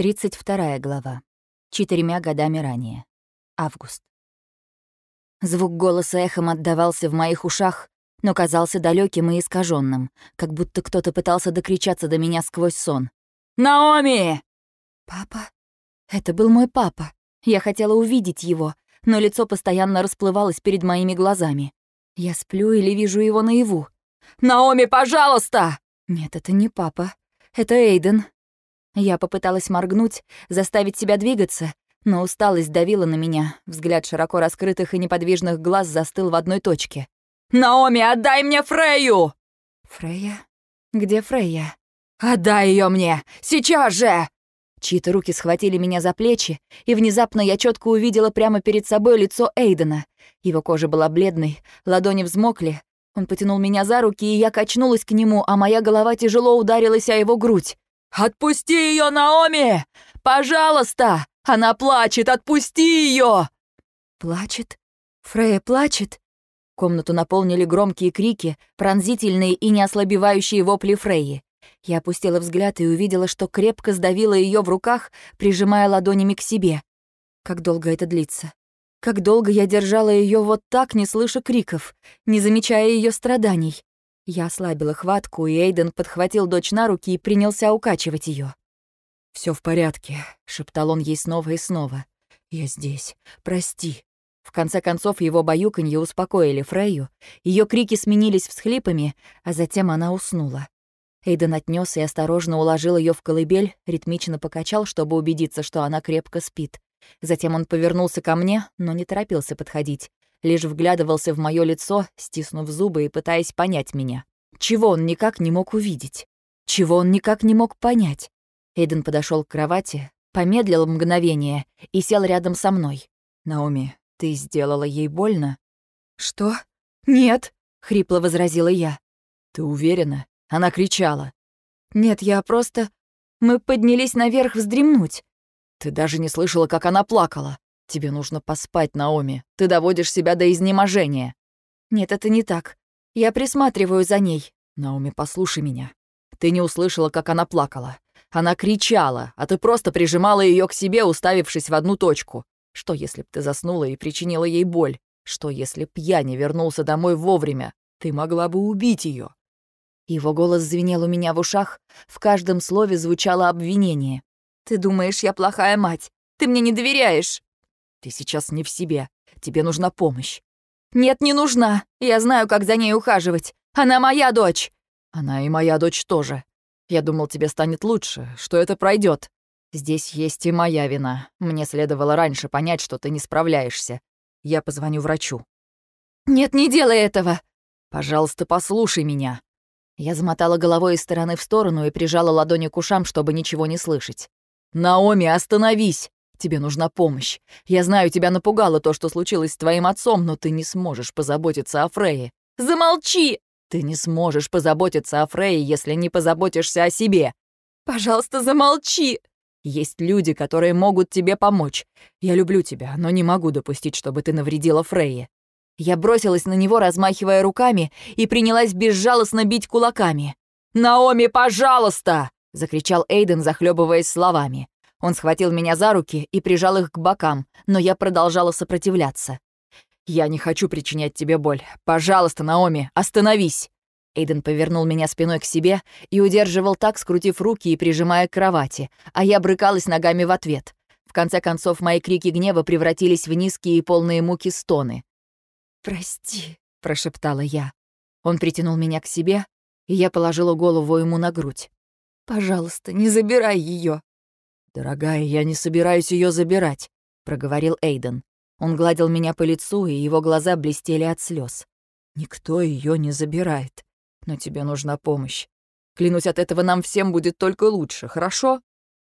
32 глава. Четырьмя годами ранее. Август. Звук голоса эхом отдавался в моих ушах, но казался далеким и искаженным, как будто кто-то пытался докричаться до меня сквозь сон. «Наоми!» «Папа?» Это был мой папа. Я хотела увидеть его, но лицо постоянно расплывалось перед моими глазами. Я сплю или вижу его наяву. «Наоми, пожалуйста!» Нет, это не папа. Это Эйден, я попыталась моргнуть, заставить себя двигаться, но усталость давила на меня. Взгляд широко раскрытых и неподвижных глаз застыл в одной точке. «Наоми, отдай мне Фрейю!» «Фрейя? Где Фрейя?» «Отдай ее мне! Сейчас же!» Чьи-то руки схватили меня за плечи, и внезапно я четко увидела прямо перед собой лицо Эйдена. Его кожа была бледной, ладони взмокли. Он потянул меня за руки, и я качнулась к нему, а моя голова тяжело ударилась о его грудь. «Отпусти ее, Наоми! Пожалуйста! Она плачет! Отпусти ее!» «Плачет? Фрея плачет?» Комнату наполнили громкие крики, пронзительные и неослабевающие вопли Фреи. Я опустила взгляд и увидела, что крепко сдавила ее в руках, прижимая ладонями к себе. Как долго это длится? Как долго я держала ее вот так, не слыша криков, не замечая ее страданий? Я ослабила хватку, и Эйден подхватил дочь на руки и принялся укачивать ее. Все в порядке», — шептал он ей снова и снова. «Я здесь. Прости». В конце концов, его баюканье успокоили Фрейю, ее крики сменились всхлипами, а затем она уснула. Эйден отнес и осторожно уложил ее в колыбель, ритмично покачал, чтобы убедиться, что она крепко спит. Затем он повернулся ко мне, но не торопился подходить лишь вглядывался в мое лицо, стиснув зубы и пытаясь понять меня. Чего он никак не мог увидеть? Чего он никак не мог понять? Эйден подошел к кровати, помедлил мгновение и сел рядом со мной. «Наоми, ты сделала ей больно?» «Что? Нет!» — хрипло возразила я. «Ты уверена?» — она кричала. «Нет, я просто... Мы поднялись наверх вздремнуть». «Ты даже не слышала, как она плакала?» «Тебе нужно поспать, Наоми. Ты доводишь себя до изнеможения». «Нет, это не так. Я присматриваю за ней». «Наоми, послушай меня. Ты не услышала, как она плакала. Она кричала, а ты просто прижимала ее к себе, уставившись в одну точку. Что, если б ты заснула и причинила ей боль? Что, если б я не вернулся домой вовремя? Ты могла бы убить ее. Его голос звенел у меня в ушах, в каждом слове звучало обвинение. «Ты думаешь, я плохая мать? Ты мне не доверяешь?» Ты сейчас не в себе. Тебе нужна помощь. Нет, не нужна. Я знаю, как за ней ухаживать. Она моя дочь. Она и моя дочь тоже. Я думал, тебе станет лучше, что это пройдет. Здесь есть и моя вина. Мне следовало раньше понять, что ты не справляешься. Я позвоню врачу. Нет, не делай этого. Пожалуйста, послушай меня. Я замотала головой из стороны в сторону и прижала ладони к ушам, чтобы ничего не слышать. «Наоми, остановись! Тебе нужна помощь. Я знаю, тебя напугало то, что случилось с твоим отцом, но ты не сможешь позаботиться о Фрейе. Замолчи! Ты не сможешь позаботиться о Фрейе, если не позаботишься о себе. Пожалуйста, замолчи. Есть люди, которые могут тебе помочь. Я люблю тебя, но не могу допустить, чтобы ты навредила Фрейе. Я бросилась на него, размахивая руками, и принялась безжалостно бить кулаками. «Наоми, пожалуйста!» — закричал Эйден, захлебываясь словами. Он схватил меня за руки и прижал их к бокам, но я продолжала сопротивляться. «Я не хочу причинять тебе боль. Пожалуйста, Наоми, остановись!» Эйден повернул меня спиной к себе и удерживал так, скрутив руки и прижимая к кровати, а я брыкалась ногами в ответ. В конце концов, мои крики гнева превратились в низкие и полные муки стоны. «Прости», — прошептала я. Он притянул меня к себе, и я положила голову ему на грудь. «Пожалуйста, не забирай ее. «Дорогая, я не собираюсь ее забирать», — проговорил Эйден. Он гладил меня по лицу, и его глаза блестели от слез. «Никто ее не забирает. Но тебе нужна помощь. Клянусь, от этого нам всем будет только лучше, хорошо?»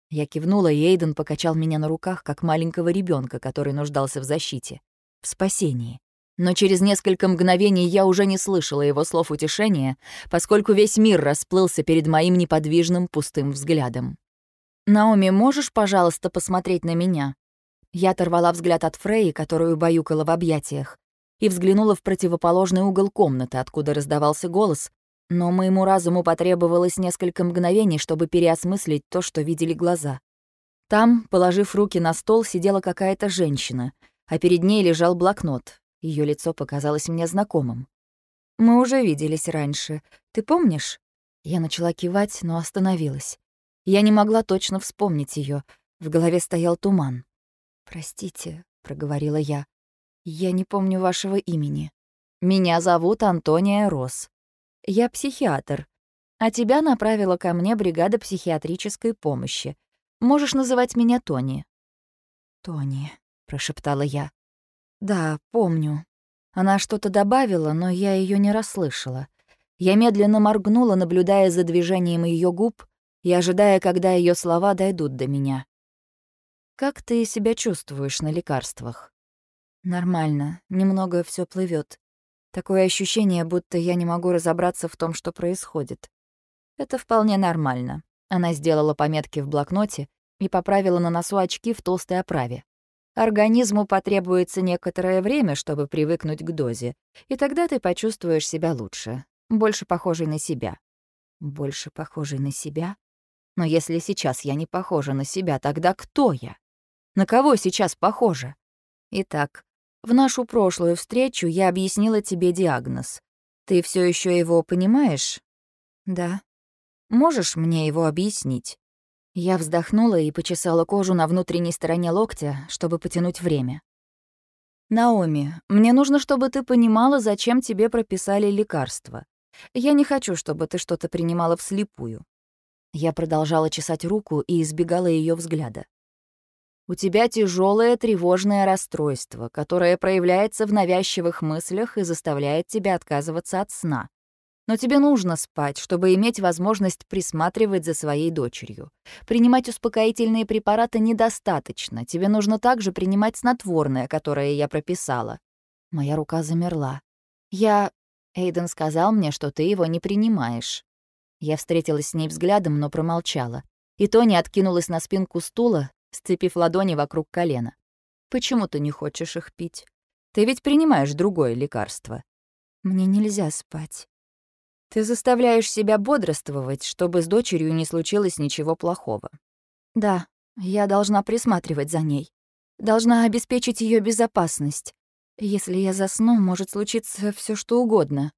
Я кивнула, и Эйден покачал меня на руках, как маленького ребенка, который нуждался в защите, в спасении. Но через несколько мгновений я уже не слышала его слов утешения, поскольку весь мир расплылся перед моим неподвижным пустым взглядом. «Наоми, можешь, пожалуйста, посмотреть на меня?» Я оторвала взгляд от Фреи, которую баюкала в объятиях, и взглянула в противоположный угол комнаты, откуда раздавался голос, но моему разуму потребовалось несколько мгновений, чтобы переосмыслить то, что видели глаза. Там, положив руки на стол, сидела какая-то женщина, а перед ней лежал блокнот. Ее лицо показалось мне знакомым. «Мы уже виделись раньше. Ты помнишь?» Я начала кивать, но остановилась. Я не могла точно вспомнить ее. В голове стоял туман. «Простите», — проговорила я. «Я не помню вашего имени. Меня зовут Антония Рос. Я психиатр. А тебя направила ко мне бригада психиатрической помощи. Можешь называть меня Тони». «Тони», — прошептала я. «Да, помню». Она что-то добавила, но я ее не расслышала. Я медленно моргнула, наблюдая за движением ее губ и ожидая, когда ее слова дойдут до меня. «Как ты себя чувствуешь на лекарствах?» «Нормально, немного все плывет. Такое ощущение, будто я не могу разобраться в том, что происходит. Это вполне нормально. Она сделала пометки в блокноте и поправила на носу очки в толстой оправе. Организму потребуется некоторое время, чтобы привыкнуть к дозе, и тогда ты почувствуешь себя лучше, больше похожей на себя. Больше похожей на себя? Но если сейчас я не похожа на себя, тогда кто я? На кого сейчас похожа? Итак, в нашу прошлую встречу я объяснила тебе диагноз. Ты все еще его понимаешь? Да. Можешь мне его объяснить? Я вздохнула и почесала кожу на внутренней стороне локтя, чтобы потянуть время. «Наоми, мне нужно, чтобы ты понимала, зачем тебе прописали лекарства. Я не хочу, чтобы ты что-то принимала вслепую». Я продолжала чесать руку и избегала ее взгляда. «У тебя тяжелое тревожное расстройство, которое проявляется в навязчивых мыслях и заставляет тебя отказываться от сна. Но тебе нужно спать, чтобы иметь возможность присматривать за своей дочерью. Принимать успокоительные препараты недостаточно. Тебе нужно также принимать снотворное, которое я прописала. Моя рука замерла. Я... Эйден сказал мне, что ты его не принимаешь. Я встретилась с ней взглядом, но промолчала. И Тони откинулась на спинку стула, сцепив ладони вокруг колена. «Почему ты не хочешь их пить? Ты ведь принимаешь другое лекарство». «Мне нельзя спать», ты заставляешь себя бодрствовать, чтобы с дочерью не случилось ничего плохого. Да, я должна присматривать за ней. Должна обеспечить ее безопасность. Если я засну, может случиться все что угодно.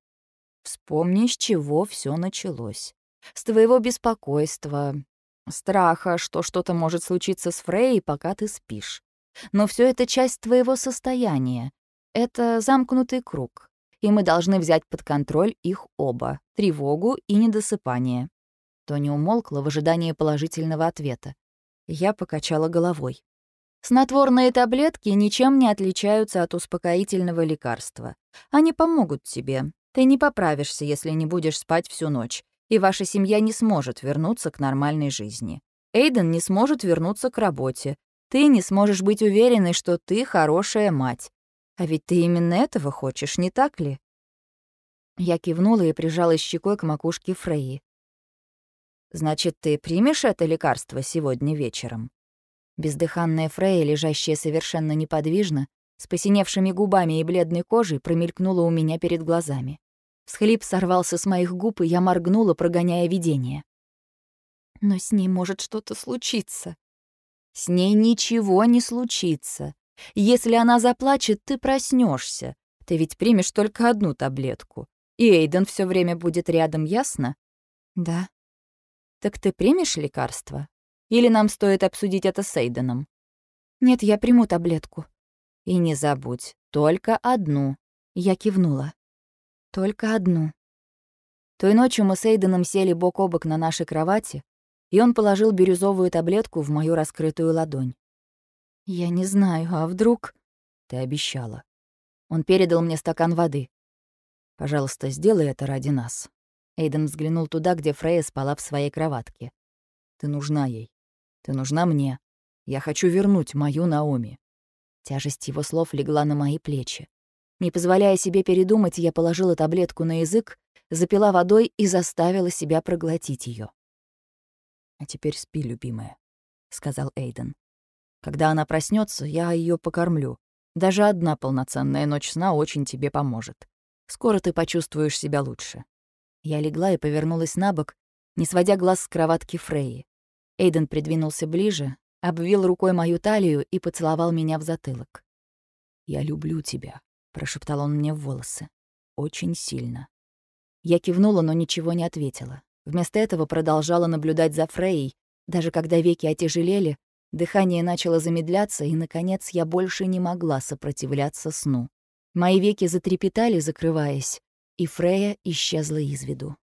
Вспомни, с чего все началось. С твоего беспокойства, страха, что что-то может случиться с Фрей, пока ты спишь. Но все это часть твоего состояния. Это замкнутый круг и мы должны взять под контроль их оба — тревогу и недосыпание». Тони умолкла в ожидании положительного ответа. Я покачала головой. Снотворные таблетки ничем не отличаются от успокоительного лекарства. Они помогут тебе. Ты не поправишься, если не будешь спать всю ночь, и ваша семья не сможет вернуться к нормальной жизни. Эйден не сможет вернуться к работе. Ты не сможешь быть уверенной, что ты хорошая мать. А ведь ты именно этого хочешь, не так ли?» Я кивнула и прижалась щекой к макушке Фрейи. «Значит, ты примешь это лекарство сегодня вечером?» Бездыханная Фрейя, лежащая совершенно неподвижно, с посиневшими губами и бледной кожей, промелькнула у меня перед глазами. Всхлип сорвался с моих губ, и я моргнула, прогоняя видение. «Но с ней может что-то случиться». «С ней ничего не случится. Если она заплачет, ты проснешься. Ты ведь примешь только одну таблетку. И Эйден все время будет рядом, ясно? Да. Так ты примешь лекарство? Или нам стоит обсудить это с Эйденом? Нет, я приму таблетку. И не забудь, только одну. Я кивнула. Только одну. Той ночью мы с Эйденом сели бок о бок на нашей кровати, и он положил бирюзовую таблетку в мою раскрытую ладонь. «Я не знаю, а вдруг...» «Ты обещала». Он передал мне стакан воды. «Пожалуйста, сделай это ради нас». Эйден взглянул туда, где Фрея спала в своей кроватке. «Ты нужна ей. Ты нужна мне. Я хочу вернуть мою Наоми». Тяжесть его слов легла на мои плечи. Не позволяя себе передумать, я положила таблетку на язык, запила водой и заставила себя проглотить ее. «А теперь спи, любимая», — сказал Эйден. Когда она проснется, я ее покормлю. Даже одна полноценная ночь сна очень тебе поможет. Скоро ты почувствуешь себя лучше». Я легла и повернулась на бок, не сводя глаз с кроватки Фреи. Эйден придвинулся ближе, обвил рукой мою талию и поцеловал меня в затылок. «Я люблю тебя», — прошептал он мне в волосы. «Очень сильно». Я кивнула, но ничего не ответила. Вместо этого продолжала наблюдать за Фрейей. Даже когда веки отяжелели, дыхание начало замедляться, и, наконец, я больше не могла сопротивляться сну. Мои веки затрепетали, закрываясь, и Фрея исчезла из виду.